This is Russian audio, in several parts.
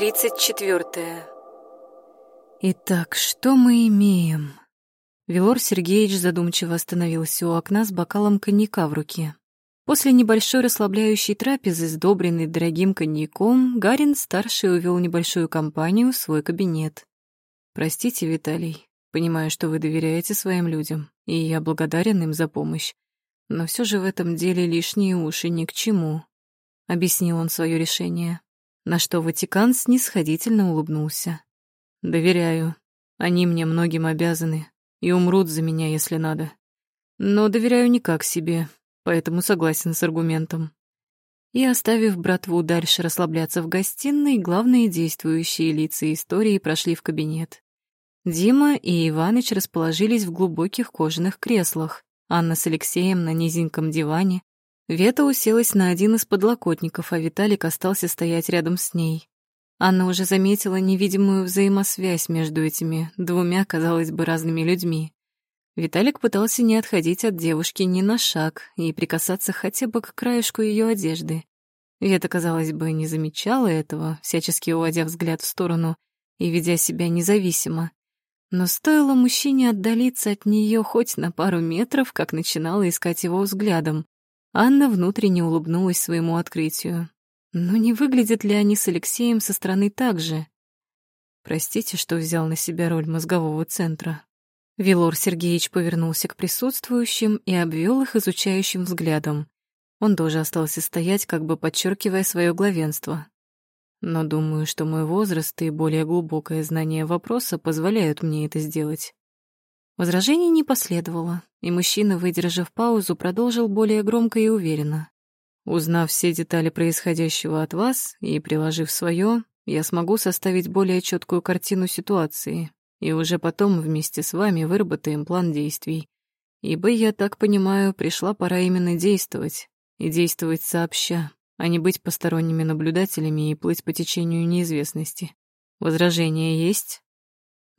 Тридцать четвертое. Итак, что мы имеем? Велор Сергеевич задумчиво остановился у окна с бокалом коньяка в руке. После небольшой расслабляющей трапезы, сдобренной дорогим коньяком, Гарин-старший увел небольшую компанию в свой кабинет. «Простите, Виталий, понимаю, что вы доверяете своим людям, и я благодарен им за помощь. Но все же в этом деле лишние уши ни к чему», — объяснил он свое решение на что Ватикан снисходительно улыбнулся. «Доверяю. Они мне многим обязаны и умрут за меня, если надо. Но доверяю не как себе, поэтому согласен с аргументом». И, оставив братву дальше расслабляться в гостиной, главные действующие лица истории прошли в кабинет. Дима и Иваныч расположились в глубоких кожаных креслах, Анна с Алексеем на низеньком диване, Вета уселась на один из подлокотников, а Виталик остался стоять рядом с ней. Анна уже заметила невидимую взаимосвязь между этими двумя, казалось бы, разными людьми. Виталик пытался не отходить от девушки ни на шаг и прикасаться хотя бы к краешку ее одежды. Вета, казалось бы, не замечала этого, всячески уводя взгляд в сторону и ведя себя независимо. Но стоило мужчине отдалиться от нее хоть на пару метров, как начинала искать его взглядом. Анна внутренне улыбнулась своему открытию. Но не выглядят ли они с Алексеем со стороны так же? Простите, что взял на себя роль мозгового центра. Вилор Сергеевич повернулся к присутствующим и обвел их изучающим взглядом. Он тоже остался стоять, как бы подчеркивая свое главенство. Но думаю, что мой возраст и более глубокое знание вопроса позволяют мне это сделать. Возражений не последовало, и мужчина, выдержав паузу, продолжил более громко и уверенно. «Узнав все детали происходящего от вас и приложив свое, я смогу составить более четкую картину ситуации, и уже потом вместе с вами выработаем план действий. Ибо, я так понимаю, пришла пора именно действовать, и действовать сообща, а не быть посторонними наблюдателями и плыть по течению неизвестности. Возражения есть?»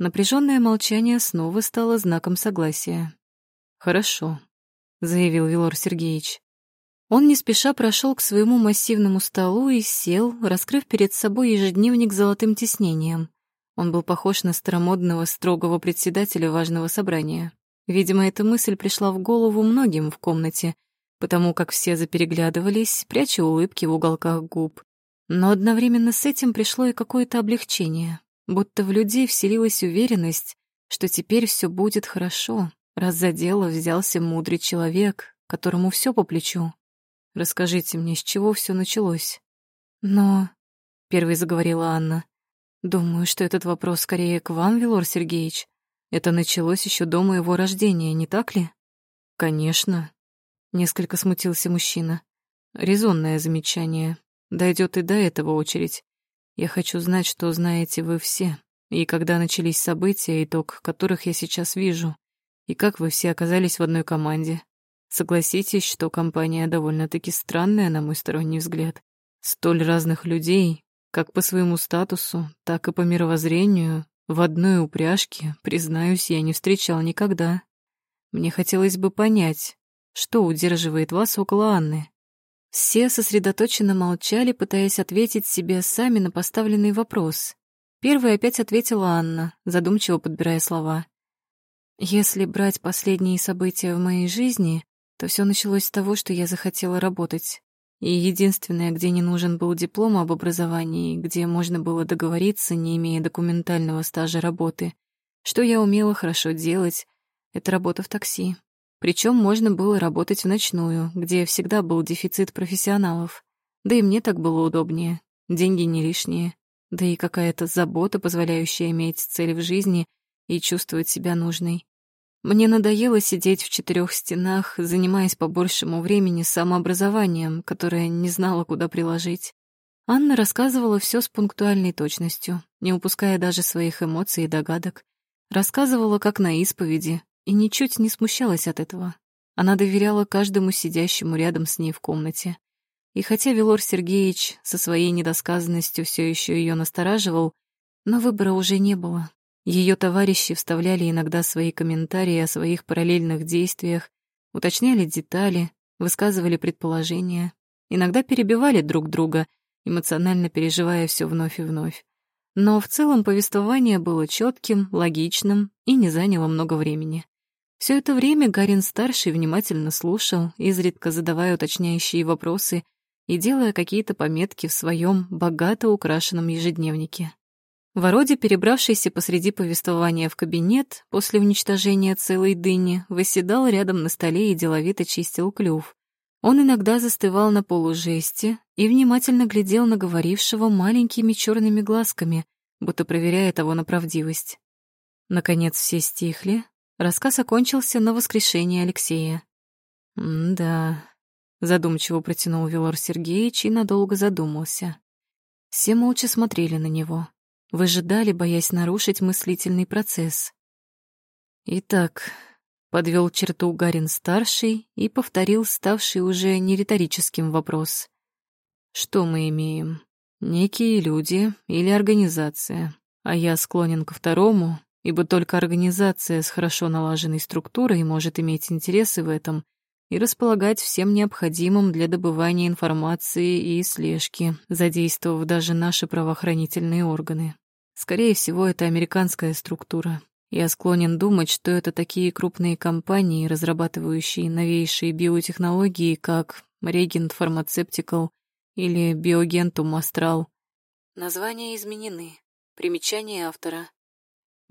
Напряженное молчание снова стало знаком согласия. «Хорошо», — заявил Вилор Сергеевич. Он не спеша прошел к своему массивному столу и сел, раскрыв перед собой ежедневник с золотым тиснением. Он был похож на старомодного, строгого председателя важного собрания. Видимо, эта мысль пришла в голову многим в комнате, потому как все запереглядывались, пряча улыбки в уголках губ. Но одновременно с этим пришло и какое-то облегчение будто в людей вселилась уверенность, что теперь все будет хорошо, раз за дело взялся мудрый человек, которому все по плечу. Расскажите мне, с чего все началось? Но, — первой заговорила Анна, — думаю, что этот вопрос скорее к вам, Велор Сергеевич. Это началось еще до моего рождения, не так ли? Конечно. Несколько смутился мужчина. Резонное замечание. Дойдет и до этого очередь. Я хочу знать, что знаете вы все, и когда начались события, итог которых я сейчас вижу, и как вы все оказались в одной команде. Согласитесь, что компания довольно-таки странная, на мой сторонний взгляд. Столь разных людей, как по своему статусу, так и по мировоззрению, в одной упряжке, признаюсь, я не встречал никогда. Мне хотелось бы понять, что удерживает вас около Анны. Все сосредоточенно молчали, пытаясь ответить себе сами на поставленный вопрос. Первой опять ответила Анна, задумчиво подбирая слова. «Если брать последние события в моей жизни, то все началось с того, что я захотела работать. И единственное, где не нужен был диплом об образовании, где можно было договориться, не имея документального стажа работы, что я умела хорошо делать, это работа в такси. Причем можно было работать в ночную, где всегда был дефицит профессионалов. Да и мне так было удобнее. Деньги не лишние. Да и какая-то забота, позволяющая иметь цель в жизни и чувствовать себя нужной. Мне надоело сидеть в четырех стенах, занимаясь по большему времени самообразованием, которое не знала, куда приложить. Анна рассказывала все с пунктуальной точностью, не упуская даже своих эмоций и догадок. Рассказывала, как на исповеди, и ничуть не смущалась от этого. Она доверяла каждому сидящему рядом с ней в комнате. И хотя Велор Сергеевич со своей недосказанностью все еще ее настораживал, но выбора уже не было. Ее товарищи вставляли иногда свои комментарии о своих параллельных действиях, уточняли детали, высказывали предположения, иногда перебивали друг друга, эмоционально переживая все вновь и вновь. Но в целом повествование было четким, логичным и не заняло много времени. Все это время Гарин-старший внимательно слушал, изредка задавая уточняющие вопросы и делая какие-то пометки в своем богато украшенном ежедневнике. Вородя, перебравшийся посреди повествования в кабинет после уничтожения целой дыни, восседал рядом на столе и деловито чистил клюв. Он иногда застывал на полужесте и внимательно глядел на говорившего маленькими черными глазками, будто проверяя того на правдивость. Наконец все стихли, Рассказ окончился на воскрешение Алексея. «Да», — задумчиво протянул Велор Сергеевич и надолго задумался. Все молча смотрели на него, выжидали, боясь нарушить мыслительный процесс. «Итак», — подвел черту Гарин-старший и повторил ставший уже не риторическим вопрос. «Что мы имеем? Некие люди или организация, а я склонен ко второму, ибо только организация с хорошо налаженной структурой может иметь интересы в этом и располагать всем необходимым для добывания информации и слежки, задействовав даже наши правоохранительные органы. Скорее всего, это американская структура. Я склонен думать, что это такие крупные компании, разрабатывающие новейшие биотехнологии, как Regent Pharmaceutical или Biogentum Astral. Названия изменены. Примечание автора.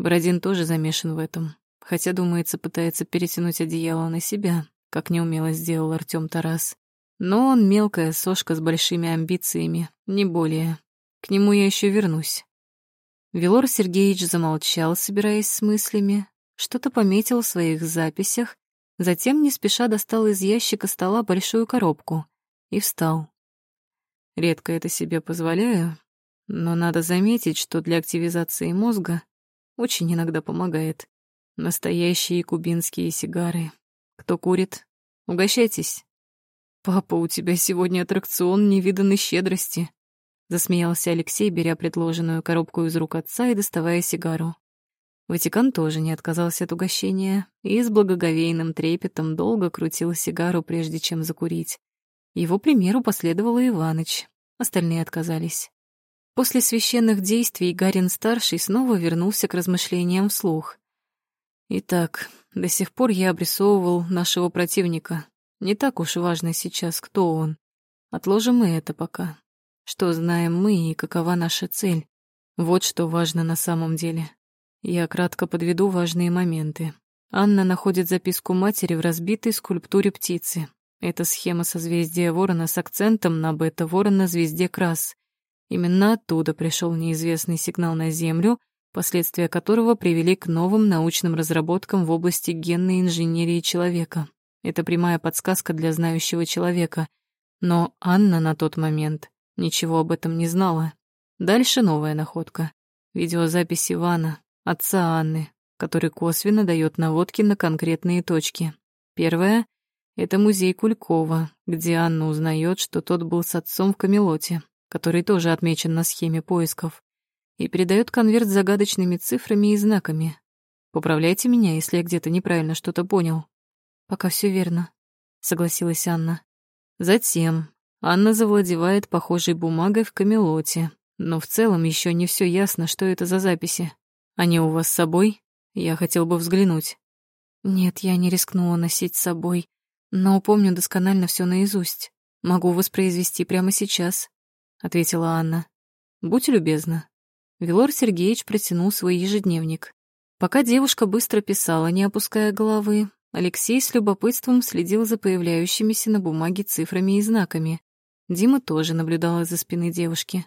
Бородин тоже замешан в этом, хотя, думается, пытается перетянуть одеяло на себя, как неумело сделал Артём Тарас. Но он мелкая сошка с большими амбициями, не более. К нему я еще вернусь. Велор Сергеевич замолчал, собираясь с мыслями, что-то пометил в своих записях, затем не спеша достал из ящика стола большую коробку и встал. Редко это себе позволяю, но надо заметить, что для активизации мозга очень иногда помогает. Настоящие кубинские сигары. Кто курит? Угощайтесь. Папа, у тебя сегодня аттракцион невиданной щедрости. Засмеялся Алексей, беря предложенную коробку из рук отца и доставая сигару. Ватикан тоже не отказался от угощения и с благоговейным трепетом долго крутил сигару, прежде чем закурить. Его примеру последовал Иваныч. Остальные отказались. После священных действий Гарин-старший снова вернулся к размышлениям вслух. Итак, до сих пор я обрисовывал нашего противника. Не так уж важно сейчас, кто он. Отложим мы это пока. Что знаем мы и какова наша цель? Вот что важно на самом деле. Я кратко подведу важные моменты. Анна находит записку матери в разбитой скульптуре птицы. Это схема созвездия ворона с акцентом на бета-ворона звезде Крас. Именно оттуда пришел неизвестный сигнал на Землю, последствия которого привели к новым научным разработкам в области генной инженерии человека. Это прямая подсказка для знающего человека. Но Анна на тот момент ничего об этом не знала. Дальше новая находка. Видеозапись Ивана, отца Анны, который косвенно дает наводки на конкретные точки. Первая — это музей Кулькова, где Анна узнает, что тот был с отцом в Камелоте который тоже отмечен на схеме поисков, и передает конверт с загадочными цифрами и знаками. Поправляйте меня, если я где-то неправильно что-то понял. Пока все верно, согласилась Анна. Затем Анна завладевает похожей бумагой в Камелоте, но в целом еще не все ясно, что это за записи. Они у вас с собой? Я хотел бы взглянуть. Нет, я не рискнула носить с собой, но помню досконально все наизусть. Могу воспроизвести прямо сейчас. — ответила Анна. «Будь любезна». Велор Сергеевич протянул свой ежедневник. Пока девушка быстро писала, не опуская головы, Алексей с любопытством следил за появляющимися на бумаге цифрами и знаками. Дима тоже наблюдала за спины девушки.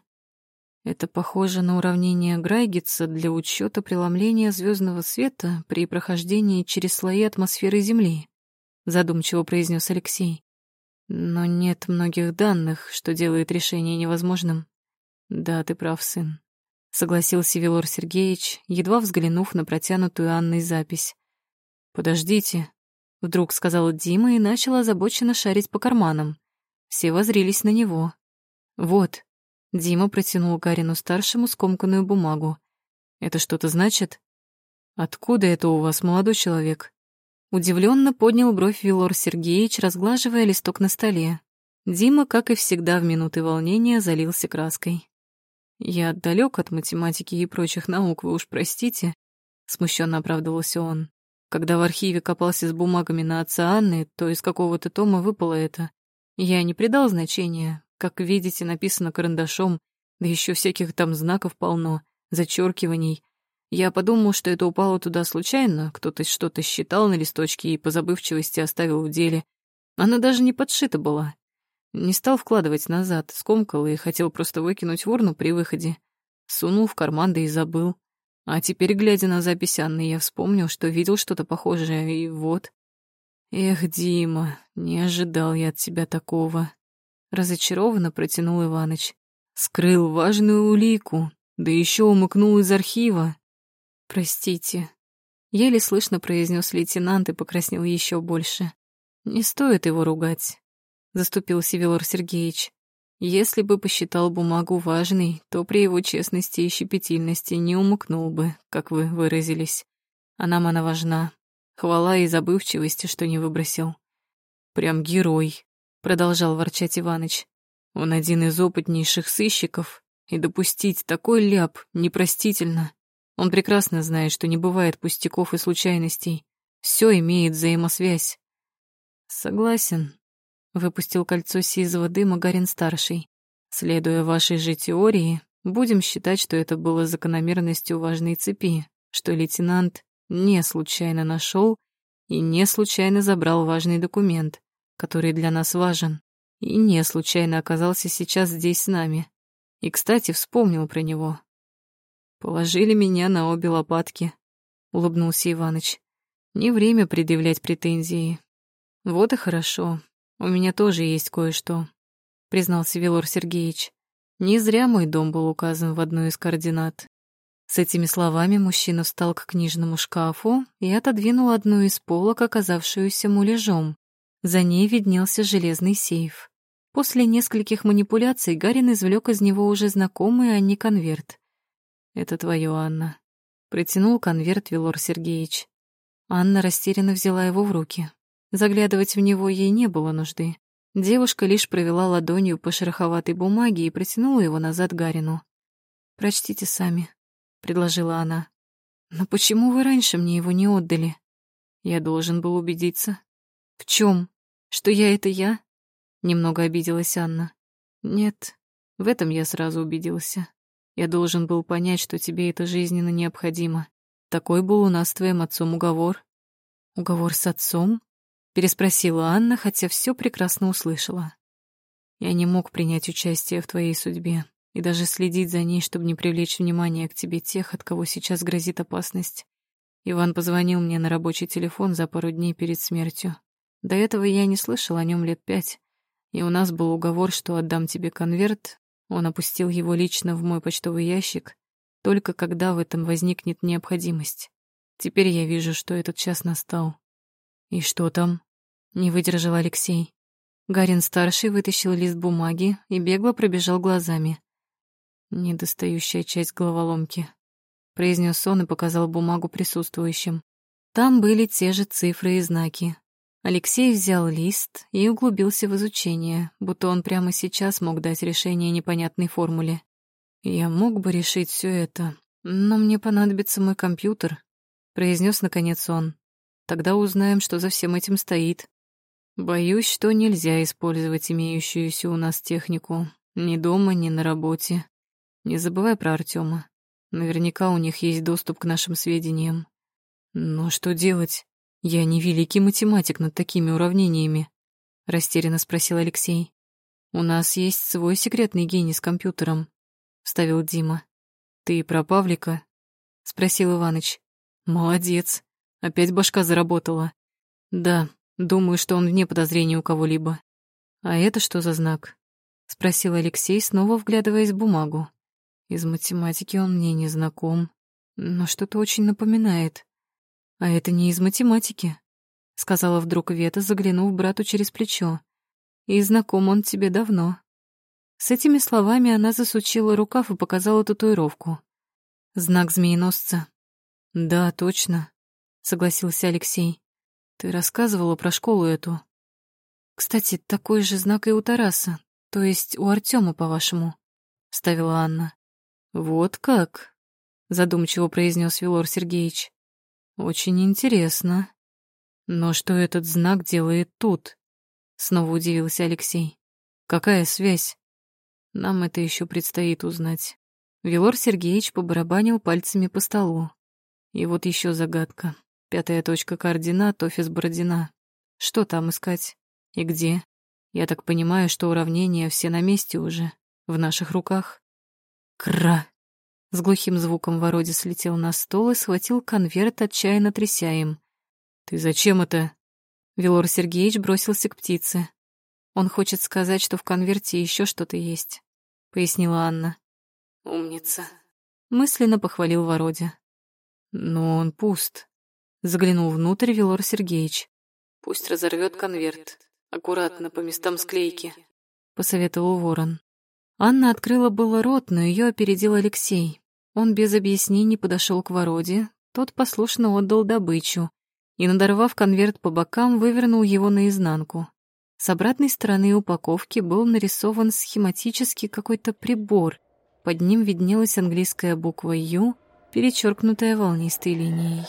Это похоже на уравнение Грайгетса для учета преломления звездного света при прохождении через слои атмосферы Земли, задумчиво произнес Алексей. Но нет многих данных, что делает решение невозможным. Да, ты прав, сын. Согласился Велор Сергеевич, едва взглянув на протянутую Анной запись. «Подождите», — вдруг сказала Дима и начала озабоченно шарить по карманам. Все возрились на него. «Вот», — Дима протянул Гарину-старшему скомканную бумагу. «Это что-то значит?» «Откуда это у вас, молодой человек?» Удивленно поднял бровь Вилор Сергеевич, разглаживая листок на столе. Дима, как и всегда в минуты волнения, залился краской. Я далек от математики и прочих наук, вы уж простите, смущенно оправдывался он. Когда в архиве копался с бумагами на отца Анны, то из какого-то тома выпало это. Я не придал значения. Как видите, написано карандашом, да еще всяких там знаков полно, зачеркиваний. Я подумал, что это упало туда случайно, кто-то что-то считал на листочке и по забывчивости оставил в деле. Она даже не подшита была. Не стал вкладывать назад, скомкал и хотел просто выкинуть в урну при выходе. Сунул в карман, да и забыл. А теперь, глядя на запись Анны, я вспомнил, что видел что-то похожее, и вот. Эх, Дима, не ожидал я от тебя такого. Разочарованно протянул Иваныч. Скрыл важную улику, да еще умыкнул из архива. «Простите», — еле слышно произнес лейтенант и покраснел еще больше. «Не стоит его ругать», — заступился Велор Сергеевич. «Если бы посчитал бумагу важной, то при его честности и щепетильности не умыкнул бы, как вы выразились. А нам она важна. Хвала и забывчивости, что не выбросил». «Прям герой», — продолжал ворчать Иваныч. «Он один из опытнейших сыщиков, и допустить такой ляп непростительно. Он прекрасно знает, что не бывает пустяков и случайностей. Все имеет взаимосвязь. Согласен. Выпустил кольцо сизого дыма Гарин-старший. Следуя вашей же теории, будем считать, что это было закономерностью важной цепи, что лейтенант не случайно нашел и не случайно забрал важный документ, который для нас важен, и не случайно оказался сейчас здесь с нами. И, кстати, вспомнил про него, Положили меня на обе лопатки, улыбнулся Иваныч. Не время предъявлять претензии. Вот и хорошо. У меня тоже есть кое-что, признался Велор Сергеевич. Не зря мой дом был указан в одной из координат. С этими словами мужчина встал к книжному шкафу и отодвинул одну из полок, оказавшуюся муляжом. За ней виднелся железный сейф. После нескольких манипуляций Гарин извлек из него уже знакомый Анне конверт. «Это твое, Анна». Протянул конверт Вилор Сергеевич. Анна растерянно взяла его в руки. Заглядывать в него ей не было нужды. Девушка лишь провела ладонью по шероховатой бумаге и протянула его назад Гарину. «Прочтите сами», — предложила она. «Но почему вы раньше мне его не отдали?» «Я должен был убедиться». «В чем? Что я — это я?» Немного обиделась Анна. «Нет, в этом я сразу убедился. Я должен был понять, что тебе это жизненно необходимо. Такой был у нас с твоим отцом уговор». «Уговор с отцом?» — переспросила Анна, хотя все прекрасно услышала. «Я не мог принять участие в твоей судьбе и даже следить за ней, чтобы не привлечь внимание к тебе тех, от кого сейчас грозит опасность. Иван позвонил мне на рабочий телефон за пару дней перед смертью. До этого я не слышал о нем лет пять, и у нас был уговор, что отдам тебе конверт, он опустил его лично в мой почтовый ящик, только когда в этом возникнет необходимость. Теперь я вижу, что этот час настал. И что там? Не выдержал Алексей. Гарин-старший вытащил лист бумаги и бегло пробежал глазами. «Недостающая часть головоломки», — произнес он и показал бумагу присутствующим. Там были те же цифры и знаки, Алексей взял лист и углубился в изучение, будто он прямо сейчас мог дать решение непонятной формуле. «Я мог бы решить все это, но мне понадобится мой компьютер», — произнес наконец он. «Тогда узнаем, что за всем этим стоит. Боюсь, что нельзя использовать имеющуюся у нас технику ни дома, ни на работе. Не забывай про Артема. Наверняка у них есть доступ к нашим сведениям. Но что делать? «Я не великий математик над такими уравнениями», — растерянно спросил Алексей. «У нас есть свой секретный гений с компьютером», — вставил Дима. «Ты про Павлика?» — спросил Иваныч. «Молодец. Опять башка заработала». «Да, думаю, что он вне подозрения у кого-либо». «А это что за знак?» — спросил Алексей, снова вглядываясь в бумагу. «Из математики он мне не знаком, но что-то очень напоминает». «А это не из математики», — сказала вдруг Вета, заглянув брату через плечо. «И знаком он тебе давно». С этими словами она засучила рукав и показала татуировку. «Знак змееносца». «Да, точно», — согласился Алексей. «Ты рассказывала про школу эту». «Кстати, такой же знак и у Тараса, то есть у Артема, по-вашему», — ставила Анна. «Вот как?» — задумчиво произнес Вилор Сергеевич. «Очень интересно. Но что этот знак делает тут?» — снова удивился Алексей. «Какая связь?» «Нам это еще предстоит узнать». Вилор Сергеевич побарабанил пальцами по столу. И вот еще загадка. Пятая точка координат, офис Бородина. Что там искать? И где? Я так понимаю, что уравнения все на месте уже, в наших руках. Кра! С глухим звуком Вородя слетел на стол и схватил конверт, отчаянно тряся им. «Ты зачем это?» Велор Сергеевич бросился к птице. «Он хочет сказать, что в конверте еще что-то есть», — пояснила Анна. «Умница», — мысленно похвалил Вородя. «Но он пуст», — заглянул внутрь Велор Сергеевич. «Пусть разорвет конверт. Аккуратно, по местам склейки», — посоветовал Ворон. Анна открыла было рот, но ее опередил Алексей. Он без объяснений подошел к Вороде, тот послушно отдал добычу и, надорвав конверт по бокам, вывернул его наизнанку. С обратной стороны упаковки был нарисован схематически какой-то прибор. Под ним виднелась английская буква «Ю», перечеркнутая волнистой линией.